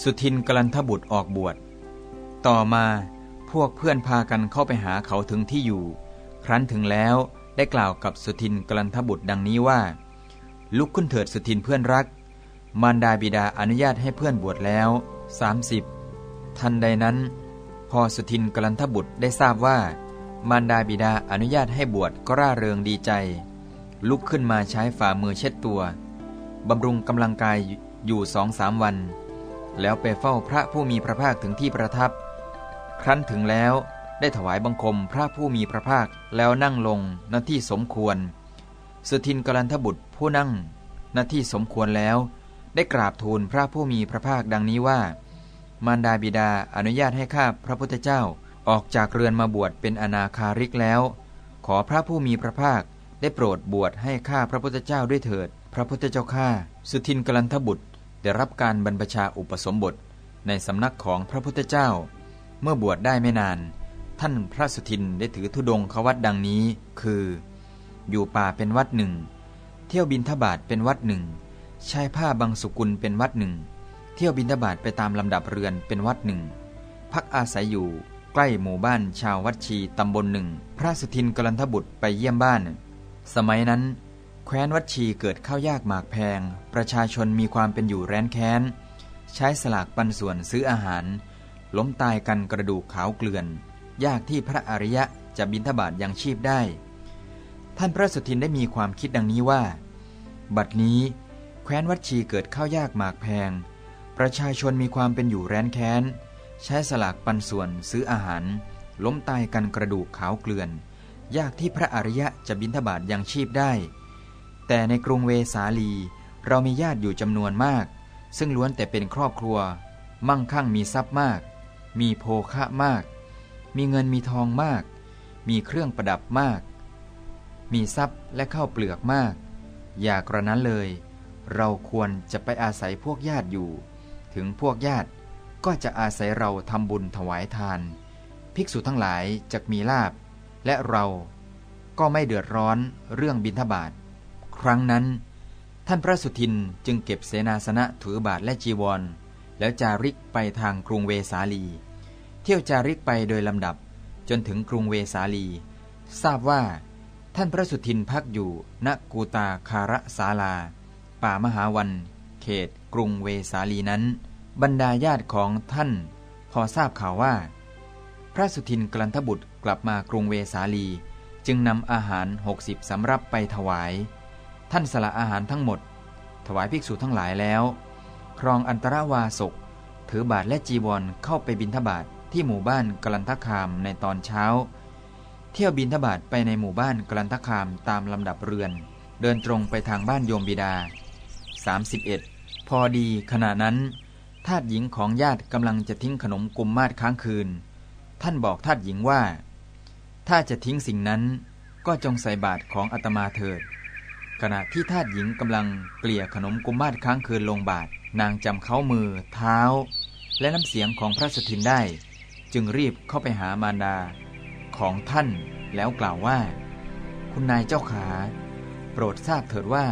สุทินกลันทบุตรออกบวช ต่อมาพวกเพื่อนพากันเข้าไปหาเขาถึงที่อยู่ ครั้นถึงแล้วได้กล่าวกับสุทินกลันทบุตรดังนี้ว่า ลุกขึ้นเถิดสุทินเพื่อนรัก มารดาบิดาอนุญาตให้เพื่อนบวชแล้ว 30 ทันใดนั้น พอสุทินกลันทบุตรได้ทราบว่า มารดาบิดาอนุญาตให้บวชก็ร่าเริงดีใจ ลุกขึ้นมาใช้ฝ่ามือเช็ดตัวบำรุงกำลังกายอยู่สองสามวัน แล้วไปเฝ้าพระผู้มีพระภาคถึงที่ประทับ ครั้นถึงแล้วได้ถวายบังคมพระผู้มีพระภาคแล้วนั่งลงหน้าที่สมควร สุทินกลันทบุตรผู้นั่งหน้าที่สมควรแล้ว ได้กราบทูลพระผู้มีพระภาคดังนี้ว่า มารดาบิดาอนุญาตให้ข้าพระพุทธเจ้าออกจากเรือนมาบวชเป็นอนาคาริกแล้ว ขอพระผู้มีพระภาคได้โปรดบวชให้ข้าพระพุทธเจ้าด้วยเถิด พระพุทธเจ้าข้าสุทินกลันทบุตร ได้รับการบรรพชาอุปสมบทในสำนักของพระพุทธเจ้า เมื่อบวชได้ไม่นาน ท่านพระสุทินได้ถือธุดงควัดดังนี้ คือ อยู่ป่าเป็นวัดหนึ่ง เที่ยวบินทบาทเป็นวัดหนึ่งใช้ผ้าบางสุกุลเป็นวัดหนึ่ง เที่ยวบินทบาทไปตามลำดับเรือนเป็นวัดหนึ่ง พักอาศัยอยู่ใกล้หมู่บ้านชาววัดชีตำบลหนึ่ง พระสุทินกลันทบุตรไปเยี่ยมบ้าน สมัยนั้น ว้นวัดชีเกิดข้าวยากหมากแพง ประชาชนมีความเป็นอยู่แร้นแค้น ใช้สลากปันส่วนซื้ออาหาร ล้มตายกันกระดูกขาวเกลื่อน ยากที่พระอริยะจะบินทบาทยังชีพได้ ท่านพระสุทินได้มีความคิดดังนี้ว่า บัดนี้ แคว้นวัดชีเกิดข้าวยากหมากแพง ประชาชนมีความเป็นอยู่แร้นแค้น ใช้สลากปันส่วนซื้ออาหาร ล้มตายกันกระดูกขาวเกลื่อน ยากที่พระอริยะจะบินทบาทยังชีพได้ แต่ในกรุงเวสาลี เรามีญาติอยู่จำนวนมาก ซึ่งล้วนแต่เป็นครอบครัว มั่งคั่งมีทรัพย์มาก มีโภคะมาก มีเงินมีทองมาก มีเครื่องประดับมาก มีทรัพย์และข้าวเปลือกมาก อย่ากระนั้นเลย เราควรจะไปอาศัยพวกญาติอยู่ ถึงพวกญาติก็จะอาศัยเราทำบุญถวายทาน ภิกษุทั้งหลายจะมีลาบ และเราก็ไม่เดือดร้อนเรื่องบิณฑบาต ครั้งนั้น ท่านพระสุทินจึงเก็บเสนาสนะถือบาทและจีวร แล้วจาริกไปทางกรุงเวสาลี เที่ยวจาริกไปโดยลำดับจนถึงกรุงเวสาลี ทราบว่า ท่านพระสุทินพักอยู่ณกูตาคาระศาลา ป่ามหาวัน เขตกรุงเวสาลีนั้น บรรดาญาติของท่าน พอทราบข่าวว่า พระสุทินกลันทบุตรกลับมากรุงเวสาลี จึงนำอาหารหกสิบสำรับไปถวาย ท่านสละอาหารทั้งหมด ถวายภิกษุทั้งหลายแล้ว ครองอันตรวาสก ถือบาทและจีวรเข้าไปบินทบาทที่หมู่บ้านกลันทคามในตอนเช้า เที่ยวบินทบาทไปในหมู่บ้านกลันทคามตามลำดับเรือน เดินตรงไปทางบ้านโยมบิดา 31 พอดีขณะนั้นทาตหญิงของญาติกำลังจะทิ้งขนมกุมมาศค้างคืน ท่านบอกทาตหญิงว่า ถ้าจะทิ้งสิ่งนั้นก็จงใส่บาตรของอาตมาเถิด ขณะที่ทาตหญิงกำลังเกลี่ยขนมกุมมาศค้างคืนลงบาท นางจำเขามือ เท้า และน้ำเสียงของพระสถินได้ จึงรีบเข้าไปหามารดาของท่านแล้วกล่าวว่า คุณนายเจ้าขา โปรดทราบเถิดว่า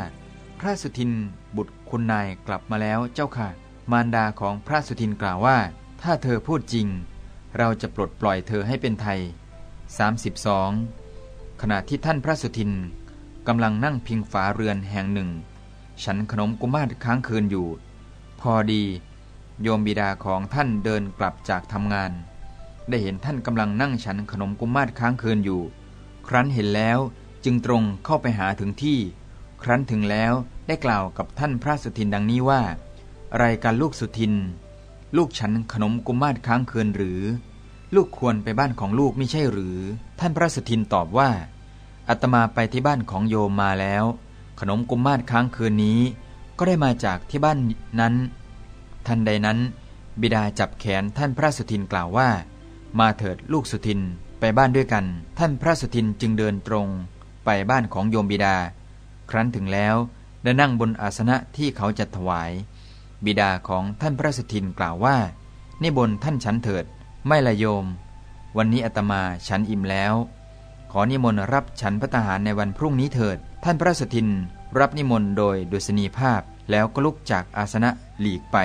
พระสุทินบุตรคุณนายกลับมาแล้วเจ้าค่ะ มารดาของพระสุทินกล่าวว่า ถ้าเธอพูดจริง เราจะปลดปล่อยเธอให้เป็นไทย 32 ขณะที่ท่านพระสุทิน กำลังนั่งพิงฝาเรือนแห่งหนึ่ง ฉันขนมกุมาศค้างคืนอยู่ พอดี โยมบิดาของท่านเดินกลับจากทำงาน ได้เห็นท่านกำลังนั่งฉันขนมกุมาศค้างคืนอยู่ ครั้นเห็นแล้วจึงตรงเข้าไปหาถึงที่ ครั้นถึงแล้วได้กล่าวกับท่านพระสุทินดังนี้ว่าอะไรกันลูกสุทิน ลูกฉันขนมกุมาศค้างคืนหรือ ลูกควรไปบ้านของลูกไม่ใช่หรือ ท่านพระสุทินตอบว่า อาตมาไปที่บ้านของโยมมาแล้ว ขนมกุมมาศค้างคืนนี้ ก็ได้มาจากที่บ้านนั้น ทันใดนั้น บิดาจับแขนท่านพระสุทินกล่าวว่า มาเถิดลูกสุทินไปบ้านด้วยกัน ท่านพระสุทินจึงเดินตรง ไปบ้านของโยมบิดา ครั้นถึงแล้วได้นั่งบนอาสนะที่เขาจัดถวาย บิดาของท่านพระสุทินกล่าวว่านี่บนท่านฉันเถิด ไม่ละโยม วันนี้อาตมาฉันอิ่มแล้ว ขอนิมนต์รับฉันพระทหารในวันพรุ่งนี้เถิด ท่านพระสุทิน รับนิมนต์โดยดุษณีภาพแล้วก็ลุกจากอาสนะหลีกไป